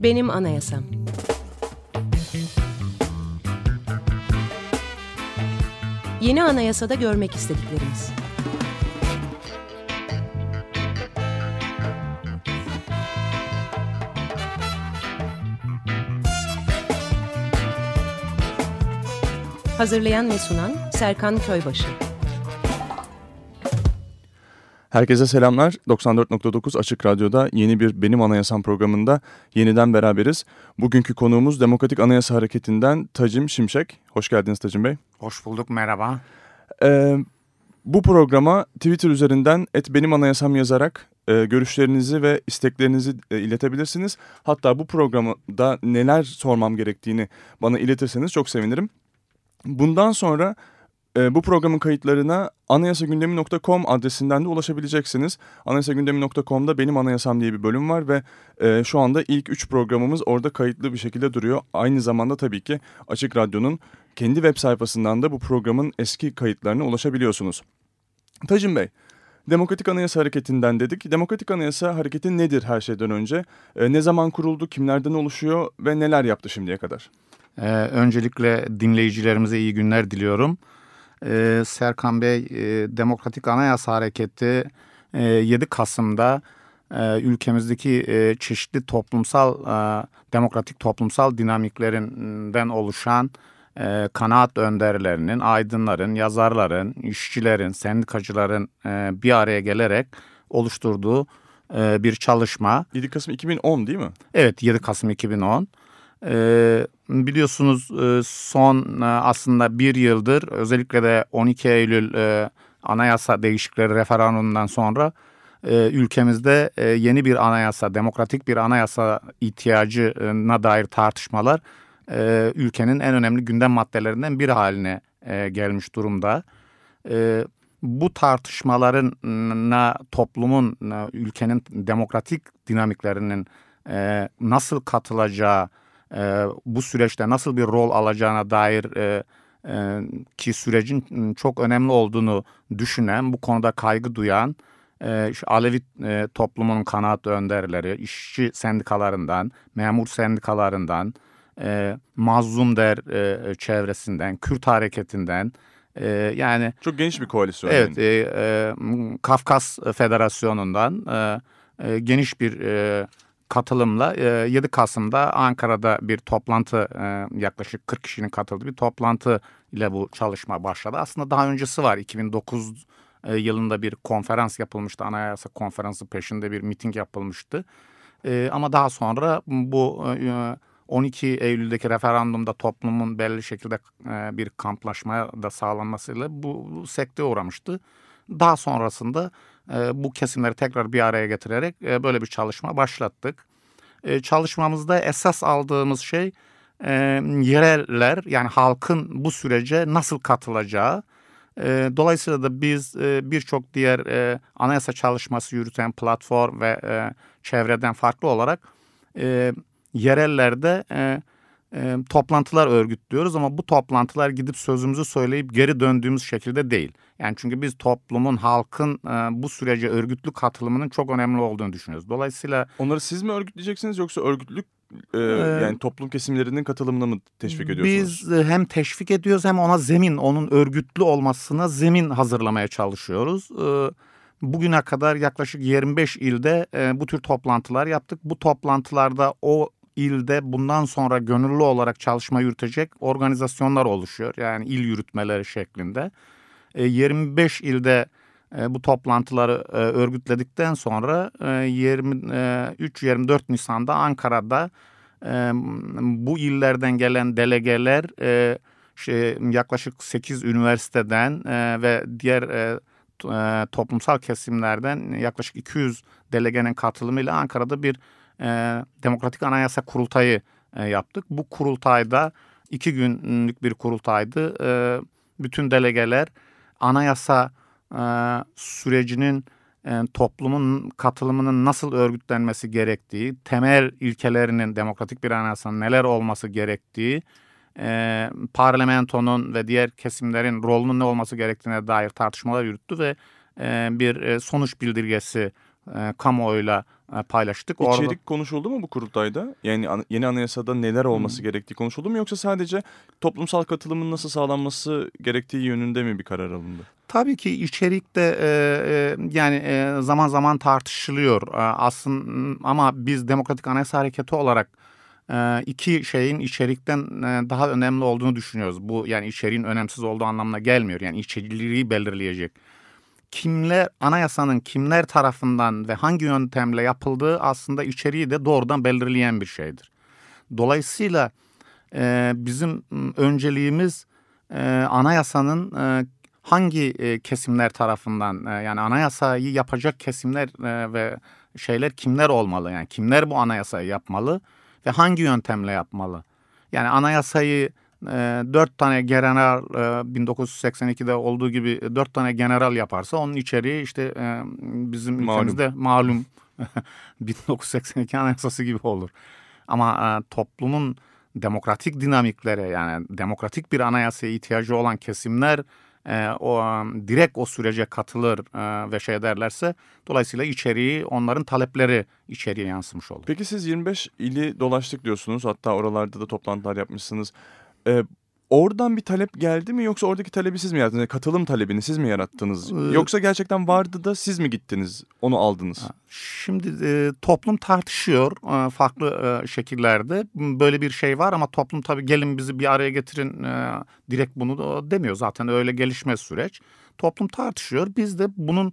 Benim Anayasam Yeni anayasada görmek istediklerimiz. Hazırlayan ve sunan Serkan Köybaşı. Herkese selamlar. 94.9 Açık Radyo'da yeni bir Benim Anayasam programında yeniden beraberiz. Bugünkü konuğumuz Demokratik Anayasa Hareketi'nden Tacim Şimşek. Hoş geldiniz Tacim Bey. Hoş bulduk, merhaba. Ee, bu programa Twitter üzerinden et benim anayasam yazarak e, görüşlerinizi ve isteklerinizi e, iletebilirsiniz. Hatta bu programda neler sormam gerektiğini bana iletirseniz çok sevinirim. Bundan sonra e, bu programın kayıtlarına anayasagündemi.com adresinden de ulaşabileceksiniz. Anayasagündemi.com'da benim anayasam diye bir bölüm var ve e, şu anda ilk üç programımız orada kayıtlı bir şekilde duruyor. Aynı zamanda tabii ki Açık Radyo'nun kendi web sayfasından da bu programın eski kayıtlarına ulaşabiliyorsunuz. Tacım Bey, Demokratik Anayasa Hareketi'nden dedik. Demokratik Anayasa Hareketi nedir her şeyden önce? E, ne zaman kuruldu, kimlerden oluşuyor ve neler yaptı şimdiye kadar? Ee, öncelikle dinleyicilerimize iyi günler diliyorum. Ee, Serkan Bey, e, Demokratik Anayasa Hareketi e, 7 Kasım'da e, ülkemizdeki e, çeşitli toplumsal, e, demokratik toplumsal dinamiklerinden oluşan e, kanaat önderlerinin, aydınların, yazarların, işçilerin, sendikacıların e, bir araya gelerek oluşturduğu e, bir çalışma. 7 Kasım 2010 değil mi? Evet 7 Kasım 2010. E, biliyorsunuz e, son e, aslında bir yıldır özellikle de 12 Eylül e, anayasa değişiklikleri referandumundan sonra e, ülkemizde e, yeni bir anayasa, demokratik bir anayasa ihtiyacına dair tartışmalar e, ülkenin en önemli gündem maddelerinden biri haline e, gelmiş durumda. E, bu tartışmalarına toplumun, ülkenin demokratik dinamiklerinin e, nasıl katılacağı, e, bu süreçte nasıl bir rol alacağına dair e, e, ki sürecin çok önemli olduğunu düşünen, bu konuda kaygı duyan e, şu Alevi e, toplumunun kanaat önderleri, işçi sendikalarından, memur sendikalarından, e, mazlum der e, çevresinden, Kürt hareketinden, e, yani çok geniş bir koalisyon. Evet, e, e, Kafkas Federasyonu'ndan e, e, geniş bir e, katılımla 7 Kasım'da Ankara'da bir toplantı yaklaşık 40 kişinin katıldığı bir toplantı ile bu çalışma başladı. Aslında daha öncesi var 2009 yılında bir konferans yapılmıştı. Anayasa konferansı peşinde bir miting yapılmıştı. Ama daha sonra bu 12 Eylül'deki referandumda toplumun belli şekilde bir kamplaşmaya da sağlanmasıyla bu sekteye uğramıştı. Daha sonrasında e, bu kesimleri tekrar bir araya getirerek e, böyle bir çalışma başlattık. E, çalışmamızda esas aldığımız şey e, yereller yani halkın bu sürece nasıl katılacağı. E, dolayısıyla da biz e, birçok diğer e, anayasa çalışması yürüten platform ve çevreden farklı olarak e, yerellerde e, toplantılar örgütlüyoruz ama bu toplantılar gidip sözümüzü söyleyip geri döndüğümüz şekilde değil. Yani çünkü biz toplumun, halkın e, bu sürece örgütlü katılımının çok önemli olduğunu düşünüyoruz. Dolayısıyla onları siz mi örgütleyeceksiniz yoksa örgütlük e, yani toplum kesimlerinin katılımına mı teşvik ediyorsunuz? Biz hem teşvik ediyoruz hem ona zemin, onun örgütlü olmasına zemin hazırlamaya çalışıyoruz. E, bugüne kadar yaklaşık 25 ilde e, bu tür toplantılar yaptık. Bu toplantılarda o ilde bundan sonra gönüllü olarak çalışma yürütecek organizasyonlar oluşuyor. Yani il yürütmeleri şeklinde. 25 e, ilde e, bu toplantıları e, örgütledikten sonra 23-24 Nisan'da Ankara'da bu illerden gelen delegeler şey, yaklaşık 8 üniversiteden ve diğer toplumsal kesimlerden yaklaşık 200 delegenin katılımıyla Ankara'da bir e, Demokratik Anayasa Kurultayı e, yaptık. Bu kurultayda iki günlük bir kurultaydı. E, bütün delegeler anayasa e, sürecinin e, toplumun katılımının nasıl örgütlenmesi gerektiği, temel ilkelerinin demokratik bir anayasanın neler olması gerektiği, e, parlamentonun ve diğer kesimlerin rolünün ne olması gerektiğine dair tartışmalar yürüttü ve e, bir e, sonuç bildirgesi e, kamuoyuyla e, paylaştık. İçerik Orada... konuşuldu mu bu kurultayda? Yani an yeni anayasada neler olması hmm. gerektiği konuşuldu mu yoksa sadece toplumsal katılımın nasıl sağlanması gerektiği yönünde mi bir karar alındı? Tabii ki içerikte e, e, yani e, zaman zaman tartışılıyor e, aslında ama biz Demokratik Anayasa Hareketi olarak e, iki şeyin içerikten e, daha önemli olduğunu düşünüyoruz. Bu yani içeriğin önemsiz olduğu anlamına gelmiyor. Yani içeriği belirleyecek kimler anayasanın kimler tarafından ve hangi yöntemle yapıldığı aslında içeriği de doğrudan belirleyen bir şeydir. Dolayısıyla e, bizim önceliğimiz e, anayasanın e, hangi e, kesimler tarafından e, yani anayasayı yapacak kesimler e, ve şeyler kimler olmalı yani kimler bu anayasayı yapmalı ve hangi yöntemle yapmalı. Yani anayasayı dört tane general e, 1982'de olduğu gibi dört tane general yaparsa onun içeriği işte bizim malum. ülkemizde malum 1982 anayasası gibi olur. Ama toplumun demokratik dinamiklere yani demokratik bir anayasaya ihtiyacı olan kesimler e, o direkt o sürece katılır e, ve şey derlerse dolayısıyla içeriği onların talepleri içeriye yansımış olur. Peki siz 25 ili dolaştık diyorsunuz hatta oralarda da toplantılar yapmışsınız. Ee, oradan bir talep geldi mi yoksa oradaki talebi siz mi yarattınız? Yani katılım talebini siz mi yarattınız? Ee, yoksa gerçekten vardı da siz mi gittiniz onu aldınız? Şimdi e, toplum tartışıyor e, farklı e, şekillerde. Böyle bir şey var ama toplum tabii gelin bizi bir araya getirin e, direkt bunu da demiyor. Zaten öyle gelişmez süreç. Toplum tartışıyor. Biz de bunun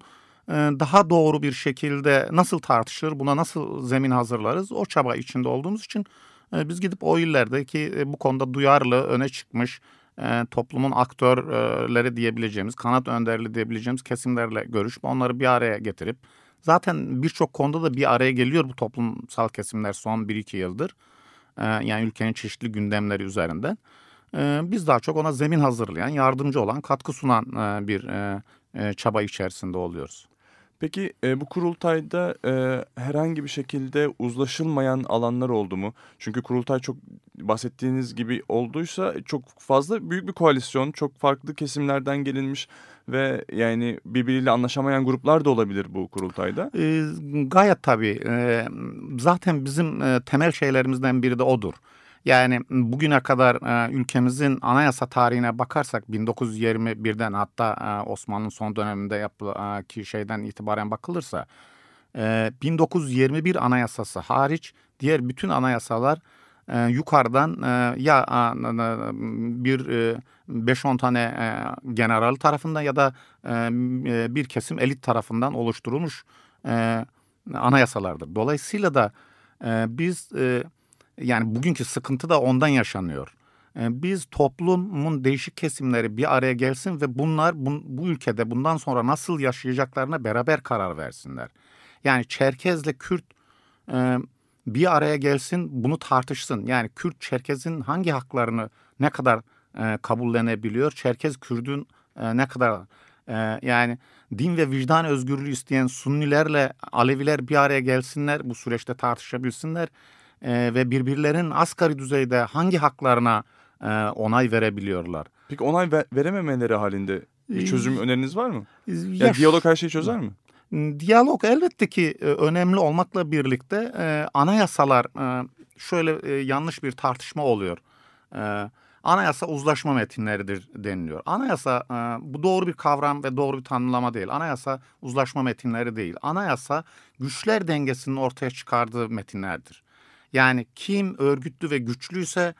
e, daha doğru bir şekilde nasıl tartışır, buna nasıl zemin hazırlarız o çaba içinde olduğumuz için e, biz gidip o illerdeki e, bu konuda duyarlı, öne çıkmış e, toplumun aktörleri diyebileceğimiz, kanat önderli diyebileceğimiz kesimlerle görüşüp onları bir araya getirip zaten birçok konuda da bir araya geliyor bu toplumsal kesimler son 1-2 yıldır. Yani ülkenin çeşitli gündemleri üzerinden. Biz daha çok ona zemin hazırlayan, yardımcı olan, katkı sunan bir çaba içerisinde oluyoruz. Peki e, bu kurultayda e, herhangi bir şekilde uzlaşılmayan alanlar oldu mu? Çünkü kurultay çok bahsettiğiniz gibi olduysa çok fazla büyük bir koalisyon, çok farklı kesimlerden gelinmiş ve yani birbiriyle anlaşamayan gruplar da olabilir bu kurultayda. E, gayet tabii. E, zaten bizim e, temel şeylerimizden biri de odur. Yani bugüne kadar ülkemizin anayasa tarihine bakarsak 1921'den hatta e, Osmanlı'nın son döneminde yapılan şeyden itibaren bakılırsa e, 1921 anayasası hariç diğer bütün anayasalar yukarıdan ya bir e, 5-10 tane general tarafından ya da bir kesim elit tarafından oluşturulmuş anayasalardır. Dolayısıyla da biz yani bugünkü sıkıntı da ondan yaşanıyor. Ee, biz toplumun değişik kesimleri bir araya gelsin ve bunlar bu, bu ülkede bundan sonra nasıl yaşayacaklarına beraber karar versinler. Yani Çerkezle Kürt e, bir araya gelsin bunu tartışsın. Yani Kürt Çerkez'in hangi haklarını ne kadar e, kabullenebiliyor? Çerkez Kürt'ün e, ne kadar e, yani din ve vicdan özgürlüğü isteyen Sunnilerle Aleviler bir araya gelsinler bu süreçte tartışabilsinler e, ve birbirlerinin asgari düzeyde hangi haklarına e, onay verebiliyorlar. Peki onay ver, verememeleri halinde bir çözüm öneriniz var mı? Yani ya, diyalog her şeyi çözer mi? Diyalog elbette ki önemli olmakla birlikte e, anayasalar e, şöyle e, yanlış bir tartışma oluyor. E, anayasa uzlaşma metinleridir deniliyor. Anayasa e, bu doğru bir kavram ve doğru bir tanımlama değil. Anayasa uzlaşma metinleri değil. Anayasa güçler dengesinin ortaya çıkardığı metinlerdir. Yani kim örgütlü ve güçlüyse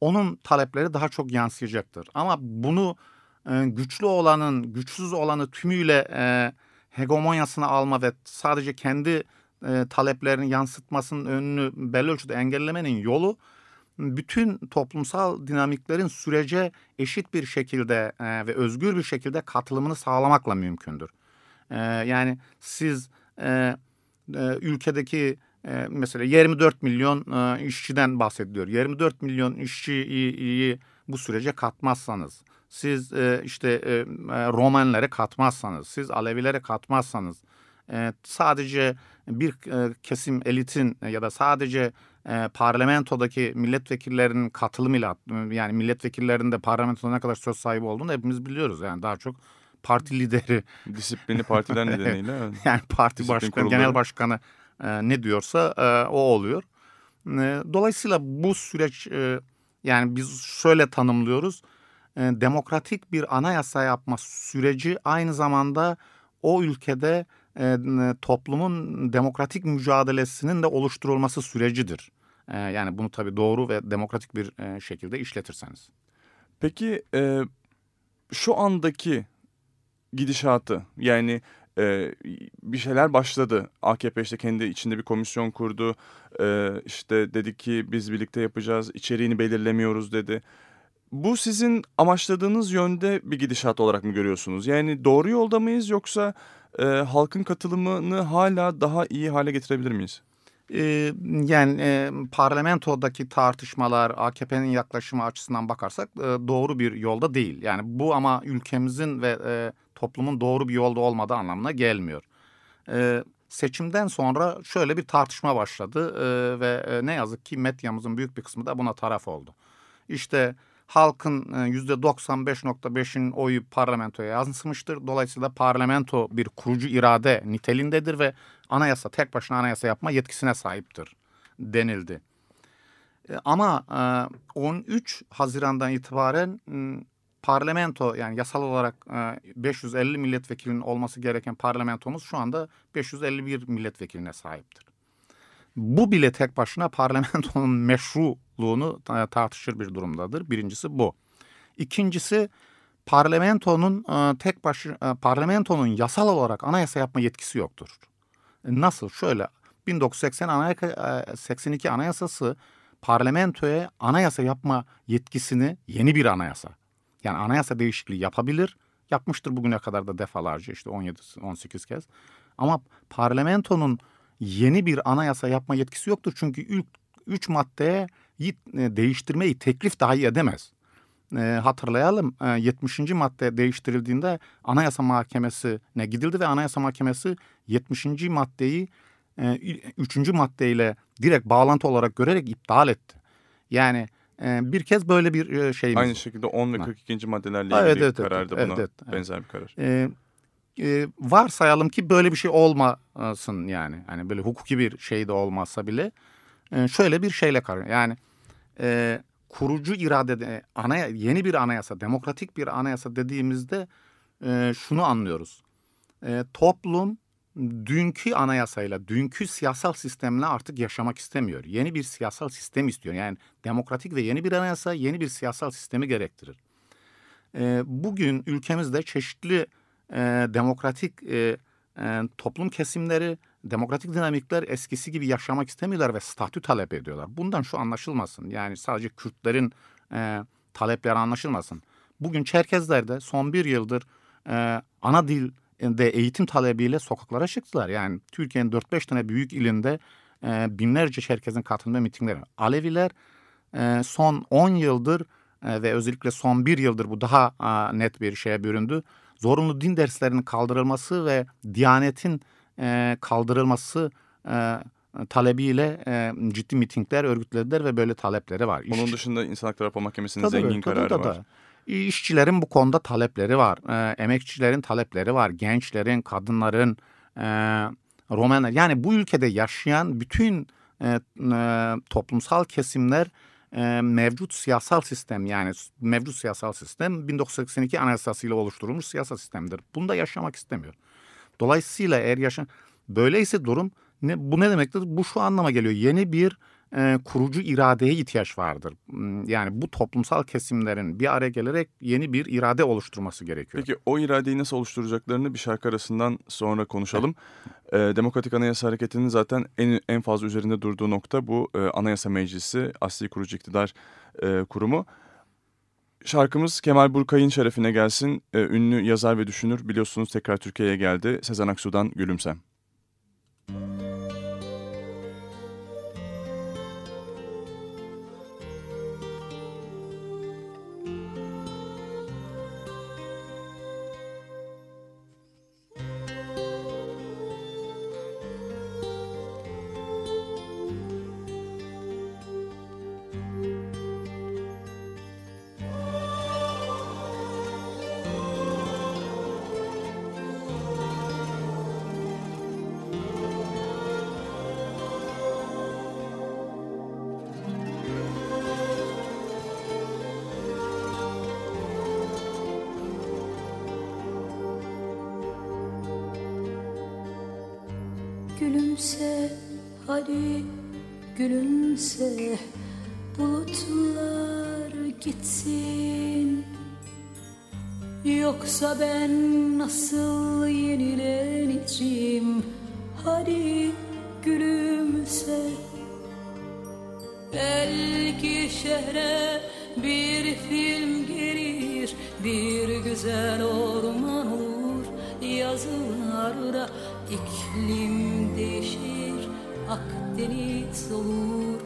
onun talepleri daha çok yansıyacaktır. Ama bunu e, güçlü olanın güçsüz olanı tümüyle e, hegemonyasına alma ve sadece kendi e, taleplerini yansıtmasının önünü belli ölçüde engellemenin yolu bütün toplumsal dinamiklerin sürece eşit bir şekilde e, ve özgür bir şekilde katılımını sağlamakla mümkündür. E, yani siz ülkedeki e, mesela 24 milyon e, işçiden bahsediliyor. 24 milyon işçiyi bu sürece katmazsanız, siz e, işte e, e, Romanlara katmazsanız, siz Alevilere katmazsanız, e, sadece bir e, kesim elitin ya da sadece e, parlamentodaki milletvekillerinin katılımıyla yani milletvekillerinin de parlamentoda ne kadar söz sahibi olduğunu hepimiz biliyoruz. Yani daha çok parti lideri. Disiplini partiler nedeniyle. yani parti başkanı, genel başkanı e, ne diyorsa e, o oluyor. E, dolayısıyla bu süreç yani biz şöyle tanımlıyoruz. Demokratik bir anayasa yapma süreci aynı zamanda o ülkede toplumun demokratik mücadelesinin de oluşturulması sürecidir. Yani bunu tabii doğru ve demokratik bir şekilde işletirseniz. Peki şu andaki gidişatı yani e, bir şeyler başladı. AKP işte kendi içinde bir komisyon kurdu. E, işte dedi ki biz birlikte yapacağız. İçeriğini belirlemiyoruz dedi. Bu sizin amaçladığınız yönde bir gidişat olarak mı görüyorsunuz? Yani doğru yolda mıyız yoksa e, halkın katılımını hala daha iyi hale getirebilir miyiz? Yani e, parlamentodaki tartışmalar AKP'nin yaklaşımı açısından bakarsak doğru bir yolda değil. Yani bu ama ülkemizin ve toplumun doğru bir yolda olmadığı anlamına gelmiyor. Seçimden sonra şöyle bir tartışma başladı ve ne yazık ki medyamızın büyük bir kısmı da buna taraf oldu. İşte halkın e, yüzde 95.5'in oyu parlamentoya yansımıştır. Dolayısıyla parlamento bir kurucu irade nitelindedir ve anayasa tek başına anayasa yapma yetkisine sahiptir denildi. E, ama 13 Haziran'dan itibaren parlamento yani yasal olarak 550 milletvekilinin olması gereken parlamentomuz şu anda 551 milletvekiline sahiptir. Bu bile tek başına parlamentonun meşruluğunu tartışır bir durumdadır. Birincisi bu. İkincisi parlamentonun tek başı parlamentonun yasal olarak anayasa yapma yetkisi yoktur. Nasıl? Şöyle 1980 anayasa 82 anayasası parlamentoya anayasa yapma yetkisini yeni bir anayasa yani anayasa değişikliği yapabilir. Yapmıştır bugüne kadar da defalarca işte 17-18 kez. Ama parlamentonun yeni bir anayasa yapma yetkisi yoktur. Çünkü ilk üç maddeye e, değiştirmeyi teklif dahi edemez. E, hatırlayalım e, 70. madde değiştirildiğinde Anayasa Mahkemesi'ne gidildi ve Anayasa Mahkemesi 70. maddeyi e, 3. maddeyle direkt bağlantı olarak görerek iptal etti. Yani ee, bir kez böyle bir e, şeyimiz. Aynı şekilde 10 ve 42. maddelerle ilgili evet, evet, kararda evet, buna evet, evet. benzer bir karar. Ee, e, varsayalım ki böyle bir şey olmasın yani. Hani böyle hukuki bir şey de olmazsa bile e, şöyle bir şeyle karar. Yani e, kurucu irade anaya yeni bir anayasa, demokratik bir anayasa dediğimizde e, şunu anlıyoruz. E, toplum dünkü anayasayla, dünkü siyasal sistemle artık yaşamak istemiyor. Yeni bir siyasal sistem istiyor. Yani demokratik ve yeni bir anayasa yeni bir siyasal sistemi gerektirir. E, bugün ülkemizde çeşitli e, demokratik e, e, toplum kesimleri, demokratik dinamikler eskisi gibi yaşamak istemiyorlar ve statü talep ediyorlar. Bundan şu anlaşılmasın. Yani sadece Kürtlerin e, talepleri anlaşılmasın. Bugün Çerkezler'de son bir yıldır e, ana dil de eğitim talebiyle sokaklara çıktılar. Yani Türkiye'nin 4-5 tane büyük ilinde e, binlerce Çerkez'in katıldığı mitingler. Aleviler e, son 10 yıldır e, ve özellikle son bir yıldır bu daha e, net bir şeye büründü. Zorunlu din derslerinin kaldırılması ve Diyanet'in e, kaldırılması e, talebiyle e, ciddi mitingler örgütlediler ve böyle talepleri var. Onun İş... dışında İnsan Hakları Mahkemesi'nin zengin tabii, kararı tabii, var. İşçilerin bu konuda talepleri var. E, emekçilerin talepleri var. Gençlerin, kadınların, e, Romanlar. Yani bu ülkede yaşayan bütün e, e, toplumsal kesimler e, mevcut siyasal sistem yani mevcut siyasal sistem 1982 anayasasıyla oluşturulmuş siyasal sistemdir. Bunda yaşamak istemiyor. Dolayısıyla eğer yaşa böyleyse durum ne, bu ne demektir? Bu şu anlama geliyor. Yeni bir e, kurucu iradeye ihtiyaç vardır. Hmm, yani bu toplumsal kesimlerin bir araya gelerek yeni bir irade oluşturması gerekiyor. Peki o iradeyi nasıl oluşturacaklarını bir şarkı arasından sonra konuşalım. e, Demokratik Anayasa Hareketi'nin zaten en, en fazla üzerinde durduğu nokta bu e, Anayasa Meclisi, Asli Kurucu İktidar e, Kurumu. Şarkımız Kemal Burkay'ın şerefine gelsin. E, ünlü yazar ve düşünür biliyorsunuz tekrar Türkiye'ye geldi. Sezen Aksu'dan Gülümsem. Müzik hadi gülümse bulutlar gitsin. Yoksa ben nasıl yenileneceğim? Hadi gülümse. Belki şehre bir film gelir Bir güzel orman olur. Yazılarda iklim değişir Akdeniz olur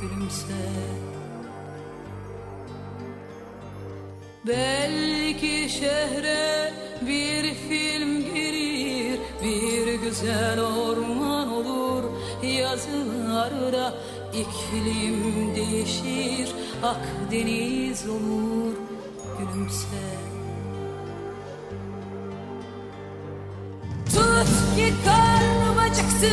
Gülümse. Belki şehre bir film girir Bir güzel orman olur. Yazılarda iklim değişir Akdeniz olur Gülümse. Tut ki karnım acıktı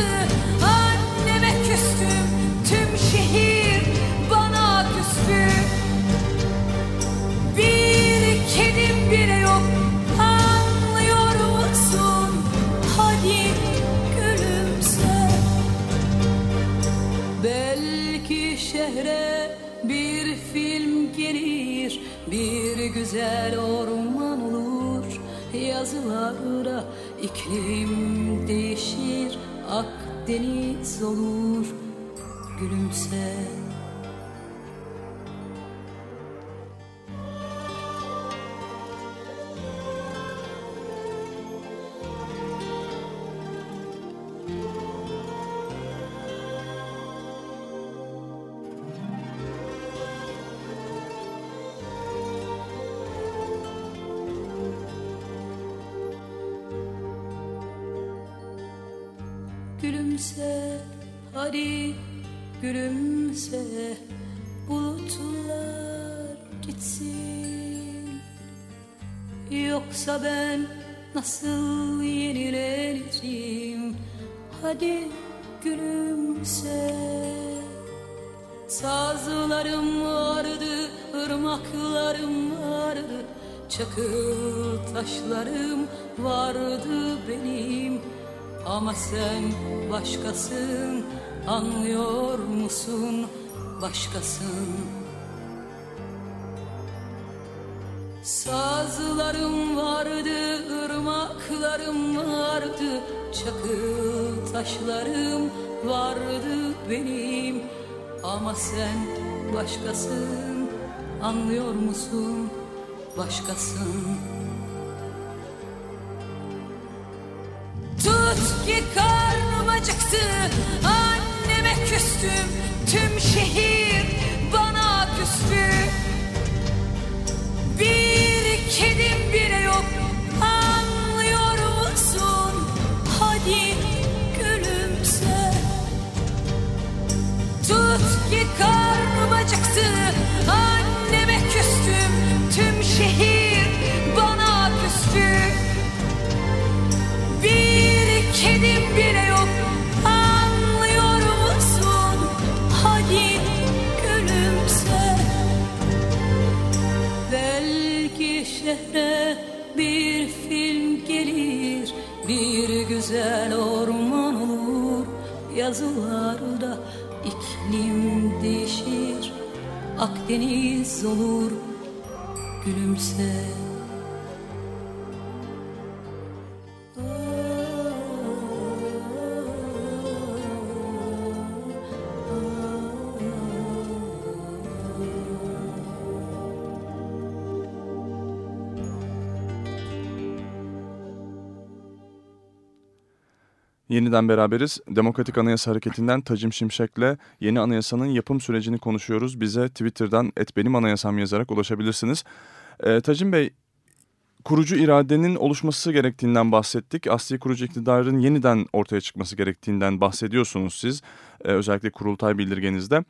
Bir güzel orman olur Yazılarda iklim değişir Akdeniz olur. Gülümse bulutlar gitsin. Yoksa ben nasıl yenileneceğim? Hadi gülümse. Sazlarım vardı, ırmaklarım vardı. Çakıl taşlarım vardı benim. Ama sen başkasın, anlıyor musun? Başkasın. Sazlarım vardı, ırmaklarım vardı Çakıl taşlarım vardı benim. Ama sen başkasın, anlıyor musun? Başkasın. Tut ki karnım acıktı Anneme küstüm Tüm şehir bana küstü. Bir kedim bile yok. Anlıyor musun? Hadi gülümse. Tut ki karnım acıktı. Anneme küstüm. Tüm şehir bana küstü. Bir kedim bile yok şehre bir film gelir Bir güzel orman olur. Yazılarda iklim değişir Akdeniz olur Gülümse Yeniden beraberiz. Demokratik Anayasa Hareketi'nden Tacım Şimşek'le yeni anayasanın yapım sürecini konuşuyoruz. Bize Twitter'dan @benim_anayasam yazarak ulaşabilirsiniz. Ee, Tacım Bey, kurucu iradenin oluşması gerektiğinden bahsettik. Asli kurucu iktidarın yeniden ortaya çıkması gerektiğinden bahsediyorsunuz siz. Ee, özellikle kurultay bildirgenizde.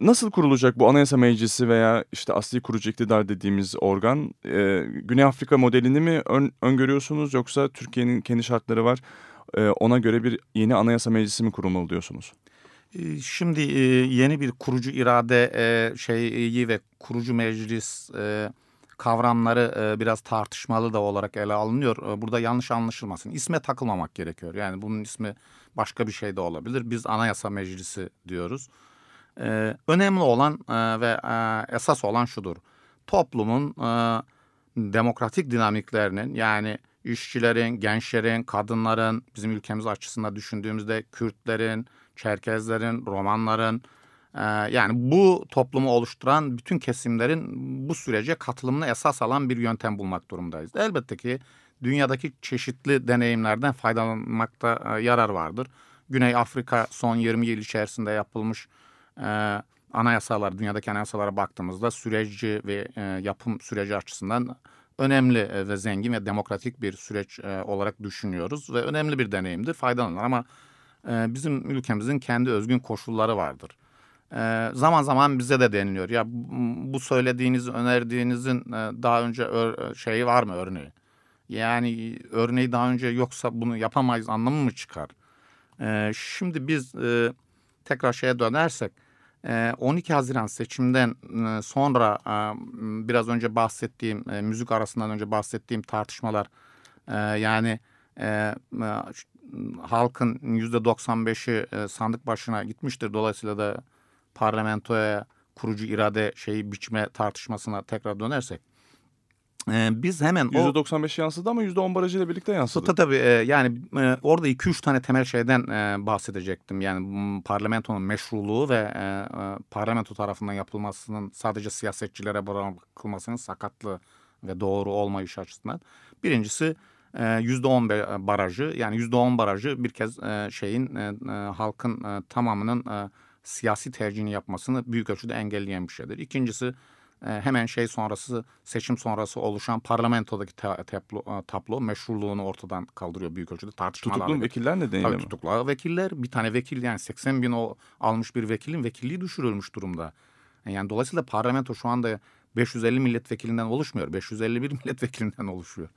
Nasıl kurulacak bu Anayasa Meclisi veya işte asli kurucu iktidar dediğimiz organ? Ee, Güney Afrika modelini mi ön, öngörüyorsunuz yoksa Türkiye'nin kendi şartları var? Ee, ona göre bir yeni Anayasa Meclisi mi kurulmalı diyorsunuz? Ee, Şimdi e, yeni bir kurucu irade e, şeyi ve kurucu meclis e, kavramları e, biraz tartışmalı da olarak ele alınıyor. E, Burada yanlış anlaşılmasın. İsme takılmamak gerekiyor. Yani bunun ismi başka bir şey de olabilir. Biz anayasa meclisi diyoruz. E, önemli olan e, ve e, esas olan şudur. Toplumun e, demokratik dinamiklerinin yani işçilerin, gençlerin, kadınların, bizim ülkemiz açısından düşündüğümüzde Kürtlerin, Çerkezlerin, Romanların, e, yani bu toplumu oluşturan bütün kesimlerin bu sürece katılımını esas alan bir yöntem bulmak durumdayız. Elbette ki dünyadaki çeşitli deneyimlerden faydalanmakta e, yarar vardır. Güney Afrika son 20 yıl içerisinde yapılmış e, anayasalar, dünyadaki anayasalara baktığımızda süreci ve yapım süreci açısından önemli e, ve zengin ve demokratik bir süreç e, olarak düşünüyoruz ve önemli bir deneyimdir, faydalanır ama e, bizim ülkemizin kendi özgün koşulları vardır. Zaman zaman bize de deniliyor ya bu söylediğiniz, önerdiğinizin daha önce şeyi var mı örneği? Yani örneği daha önce yoksa bunu yapamayız anlamı mı çıkar? Şimdi biz tekrar şeye dönersek 12 Haziran seçimden sonra biraz önce bahsettiğim müzik arasından önce bahsettiğim tartışmalar yani halkın %95'i sandık başına gitmiştir. Dolayısıyla da parlamentoya kurucu irade şeyi biçme tartışmasına tekrar dönersek ee, biz hemen %95 o... yansıdı ama %10 barajıyla birlikte yansıdı. Tabii tabii e, yani e, orada 2-3 tane temel şeyden e, bahsedecektim. Yani parlamentonun meşruluğu ve parlamento tarafından yapılmasının sadece siyasetçilere bırakılmasının sakatlığı ve doğru olmayış açısından. Birincisi e, %10 barajı yani %10 barajı bir kez şeyin halkın tamamının siyasi tercihini yapmasını büyük ölçüde engelleyen bir şeydir. İkincisi hemen şey sonrası seçim sonrası oluşan parlamentodaki tablo, e, tablo meşruluğunu ortadan kaldırıyor büyük ölçüde tartışmalar. Tutuklu vekiller nedeniyle Tabii mi? Tutuklu vekiller bir tane vekil yani 80 bin o almış bir vekilin vekilliği düşürülmüş durumda. Yani dolayısıyla parlamento şu anda 550 milletvekilinden oluşmuyor. 551 milletvekilinden oluşuyor.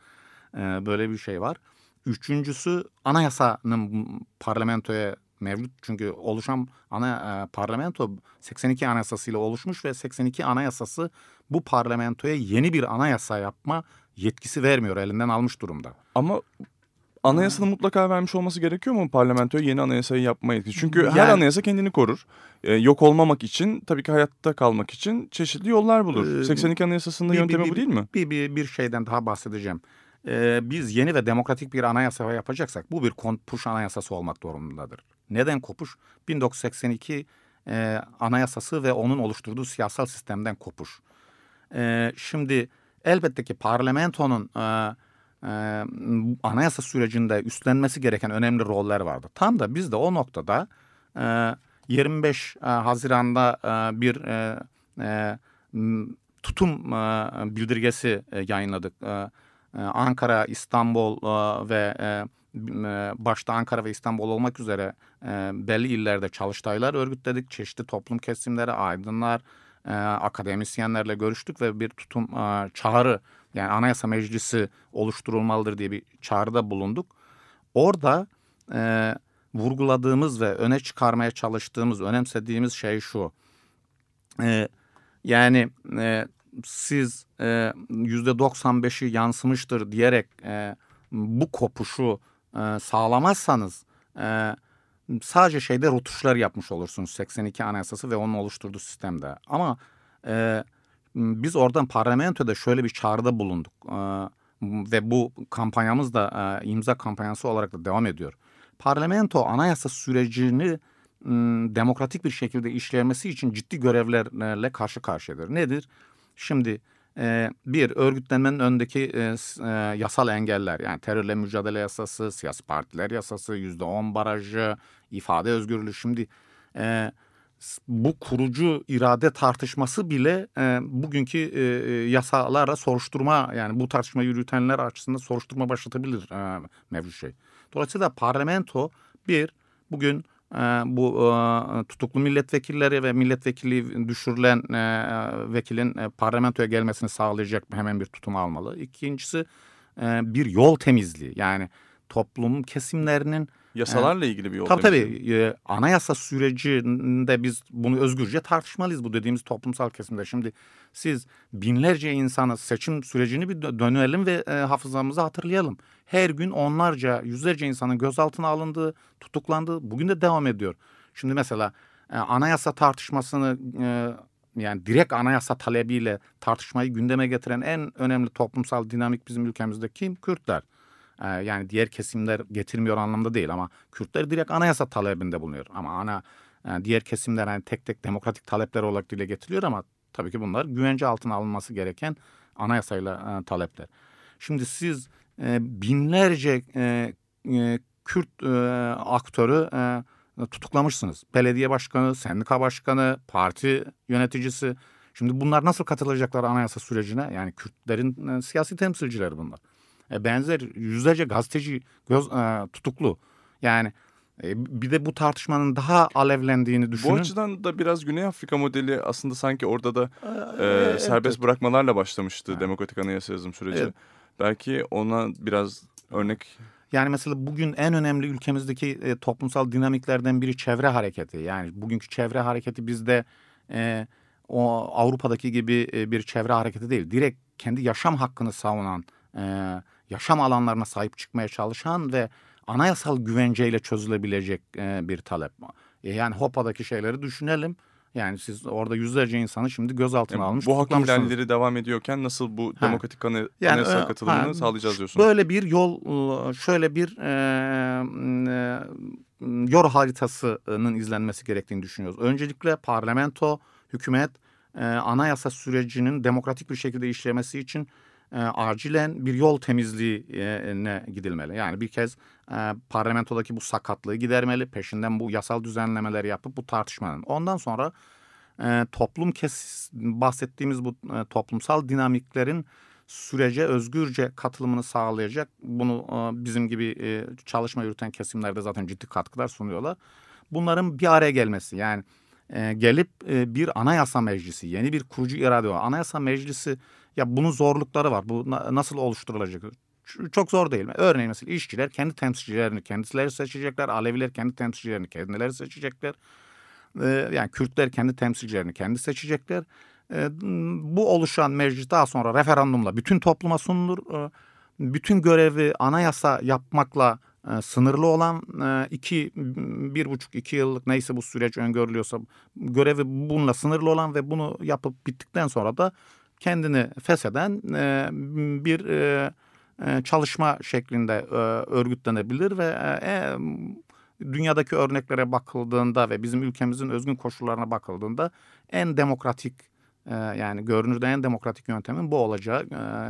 Ee, böyle bir şey var. Üçüncüsü anayasanın parlamentoya mevcut. Çünkü oluşan ana e, parlamento 82 anayasasıyla oluşmuş ve 82 anayasası bu parlamentoya yeni bir anayasa yapma yetkisi vermiyor. Elinden almış durumda. Ama anayasanın mutlaka vermiş olması gerekiyor mu parlamentoya yeni anayasayı yapma yetkisi? Çünkü yani, her anayasa kendini korur. Ee, yok olmamak için tabii ki hayatta kalmak için çeşitli yollar bulur. E, 82 anayasasının bir, yöntemi bir, bu değil mi? Bir, bir, bir şeyden daha bahsedeceğim. Ee, biz yeni ve demokratik bir anayasa yapacaksak bu bir push anayasası olmak durumundadır. Neden kopuş? 1982 e, anayasası ve onun oluşturduğu siyasal sistemden kopuş. E, şimdi elbette ki parlamentonun e, e, anayasa sürecinde üstlenmesi gereken önemli roller vardı. Tam da biz de o noktada e, 25 e, Haziran'da e, bir e, e, tutum e, bildirgesi e, yayınladık. E, e Ankara, İstanbul e, ve e, e, başta Ankara ve İstanbul olmak üzere belli illerde çalıştaylar örgütledik. Çeşitli toplum kesimleri, aydınlar, e, akademisyenlerle görüştük ve bir tutum çağrı yani Anayasa Meclisi oluşturulmalıdır diye bir çağrıda bulunduk. Orada vurguladığımız ve öne çıkarmaya çalıştığımız, önemsediğimiz şey şu. yani siz yüzde 95'i yansımıştır diyerek bu kopuşu e, sağlamazsanız e, sadece şeyde rotuşlar yapmış olursunuz 82 Anayasası ve onun oluşturduğu sistemde. Ama e, biz oradan parlamentoda şöyle bir çağrıda bulunduk e, ve bu kampanyamız da e, imza kampanyası olarak da devam ediyor. Parlamento anayasa sürecini e, demokratik bir şekilde işlemesi için ciddi görevlerle karşı karşıyadır. Nedir? Şimdi e, bir örgütlenmenin öndeki e, e, yasal engeller yani terörle mücadele yasası, siyasi partiler yasası, yüzde on barajı, ifade özgürlüğü. Şimdi e, bu kurucu irade tartışması bile e, bugünkü e, yasalara soruşturma yani bu tartışma yürütenler açısından soruşturma başlatabilir e, mevcut şey. Dolayısıyla parlamento bir bugün bu e, tutuklu milletvekilleri ve milletvekili düşürülen e, vekilin e, parlamentoya gelmesini sağlayacak hemen bir tutum almalı. İkincisi bir yol temizliği yani toplum kesimlerinin Yasalarla ilgili bir yol Tabii tabii. E, anayasa sürecinde biz bunu özgürce tartışmalıyız bu dediğimiz toplumsal kesimde. Şimdi siz binlerce insanı seçim sürecini bir dö- dönelim ve e, hafızamızı hatırlayalım. Her gün onlarca, yüzlerce insanın gözaltına alındığı, tutuklandığı bugün de devam ediyor. Şimdi mesela e, anayasa tartışmasını e, yani direkt anayasa talebiyle tartışmayı gündeme getiren en önemli toplumsal dinamik bizim ülkemizde kim? Kürtler. Ee, yani diğer kesimler getirmiyor anlamda değil ama Kürtler direkt anayasa talebinde bulunuyor. Ama ana e, diğer kesimler hani tek tek demokratik talepler olarak dile getiriliyor ama tabii ki bunlar güvence altına alınması gereken anayasayla e, talepler. Şimdi siz e, binlerce e, e, Kürt e, aktörü e, tutuklamışsınız. Belediye başkanı, sendika başkanı, parti yöneticisi. Şimdi bunlar nasıl katılacaklar anayasa sürecine? Yani Kürtlerin e, siyasi temsilcileri bunlar. E, benzer yüzlerce gazeteci göz, e, tutuklu. Yani e, bir de bu tartışmanın daha alevlendiğini düşünün. Bu açıdan da biraz Güney Afrika modeli aslında sanki orada da e, evet, serbest evet. bırakmalarla başlamıştı Ha. demokratik anayasa yazım süreci. Evet. Belki ona biraz örnek Yani mesela bugün en önemli ülkemizdeki e, toplumsal dinamiklerden biri çevre hareketi. Yani bugünkü çevre hareketi bizde e, o Avrupa'daki gibi e, bir çevre hareketi değil. Direkt kendi yaşam hakkını savunan, e, yaşam alanlarına sahip çıkmaya çalışan ve anayasal güvenceyle çözülebilecek e, bir talep. E, yani Hopa'daki şeyleri düşünelim. Yani siz orada yüzlerce insanı şimdi gözaltına Yani almış bu hak ihlalleri devam ediyorken nasıl bu Ha. demokratik ana, Yani, e, katılımını ha, sağlayacağız diyorsunuz. Böyle bir yol, e, şöyle bir e, e, yol haritasının izlenmesi gerektiğini düşünüyoruz. Öncelikle parlamento, hükümet, e, anayasa sürecinin demokratik bir şekilde işlemesi için e, acilen bir yol temizliğine gidilmeli. Yani bir kez e, parlamentodaki bu sakatlığı gidermeli, peşinden bu yasal düzenlemeleri yapıp bu tartışmanın. Ondan sonra e, toplum kes bahsettiğimiz bu e, toplumsal dinamiklerin sürece özgürce katılımını sağlayacak. Bunu e, bizim gibi e, çalışma yürüten kesimlerde zaten ciddi katkılar sunuyorlar. Bunların bir araya gelmesi yani e, gelip e, bir anayasa meclisi, yeni bir kurucu irade var. Anayasa meclisi ya bunun zorlukları var. Bu na- nasıl oluşturulacak? Çok zor değil mi? Örneğin mesela işçiler kendi temsilcilerini kendileri seçecekler. Aleviler kendi temsilcilerini kendileri seçecekler. Ee, yani Kürtler kendi temsilcilerini kendi seçecekler. Ee, bu oluşan meclis daha sonra referandumla bütün topluma sunulur. Ee, bütün görevi anayasa yapmakla sınırlı olan e, iki, bir buçuk iki yıllık neyse bu süreç öngörülüyorsa görevi bununla sınırlı olan ve bunu yapıp bittikten sonra da kendini fesheden e, bir e, çalışma şeklinde örgütlenebilir ve dünyadaki örneklere bakıldığında ve bizim ülkemizin özgün koşullarına bakıldığında en demokratik yani görünürde en demokratik yöntemin bu olacağı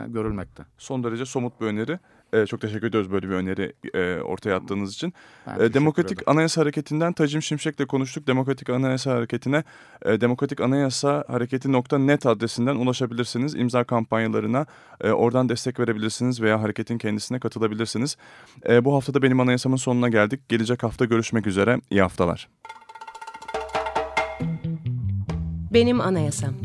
görülmekte. Son derece somut bir öneri. E, çok teşekkür ediyoruz böyle bir öneri e, ortaya attığınız için. E, Demokratik ederim. Anayasa Hareketi'nden Tacim Şimşek'le konuştuk. Demokratik Anayasa Hareketi'ne e, Demokratik Anayasa Hareketi.net adresinden ulaşabilirsiniz. İmza kampanyalarına e, oradan destek verebilirsiniz veya hareketin kendisine katılabilirsiniz. E, bu haftada benim anayasamın sonuna geldik. Gelecek hafta görüşmek üzere. İyi haftalar. Benim Anayasam